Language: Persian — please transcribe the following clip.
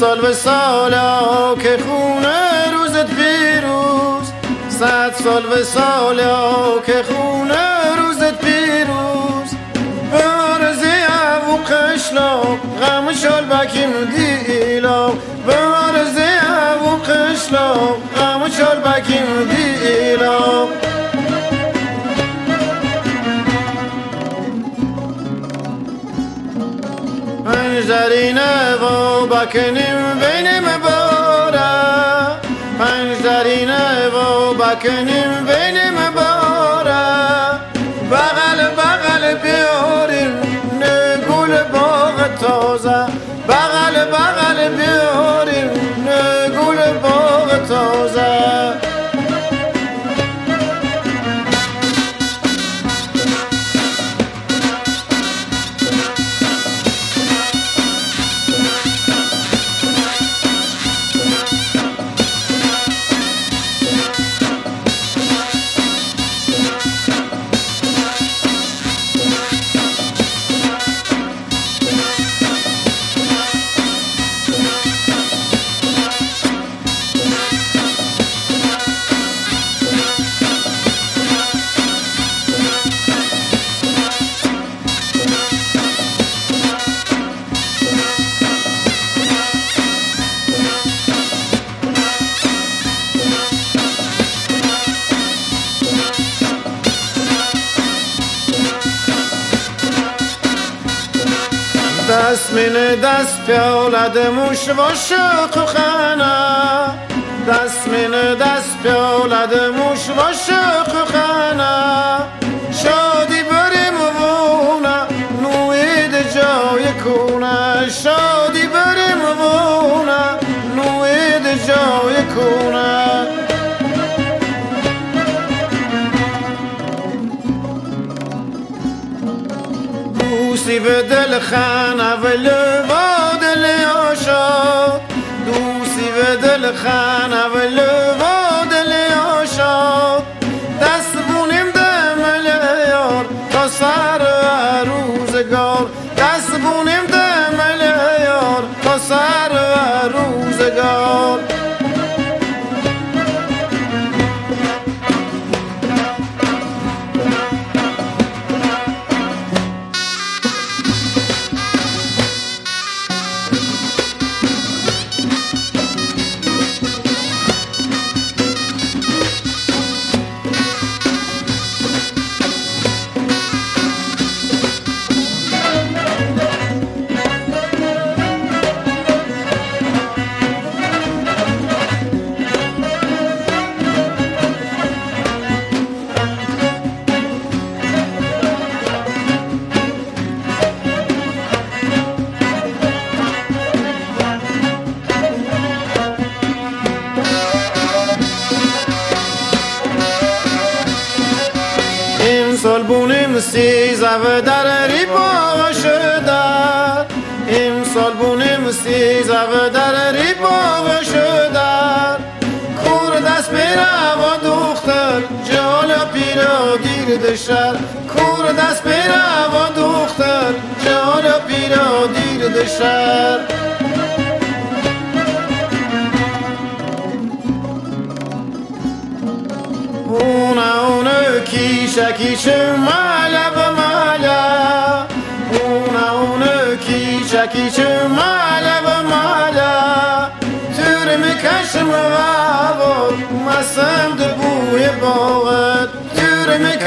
سال به سالا که خونه روزت پیروز. صد سال به سالا که خونه روزت پیروز. به آرزی او قشلا غم شال بکیم دیلا به آرزی او قشلا غم شال بکیم دیلا بکنیم بین مباره پنجرینه و بکنیم دست من دست پیالد موش و و خانه دست من دست پیالد موش و دوستی به دل خانه و لوا دل آشاد. دوستی به دل خانه و لوا دل آشاد. دست بونیم دمل یار تا سر روزگار. دست بونیم دمل یار تا سر روزگار. امسال سیزه و در ری باغ شده امسال بونیم سیزه و در ری باغ شده. کور دست بیره و دختر جالا پیرا گیر دشر. کور دست بیره و دختر جالا پیرا دیر دشر. اونه اونه کیشه کیشه مالا و مالا. اونه اونه کیشه کیشه مالا و مالا. تور می‌کشم و مسم ده بوی باغت. تور می‌کشم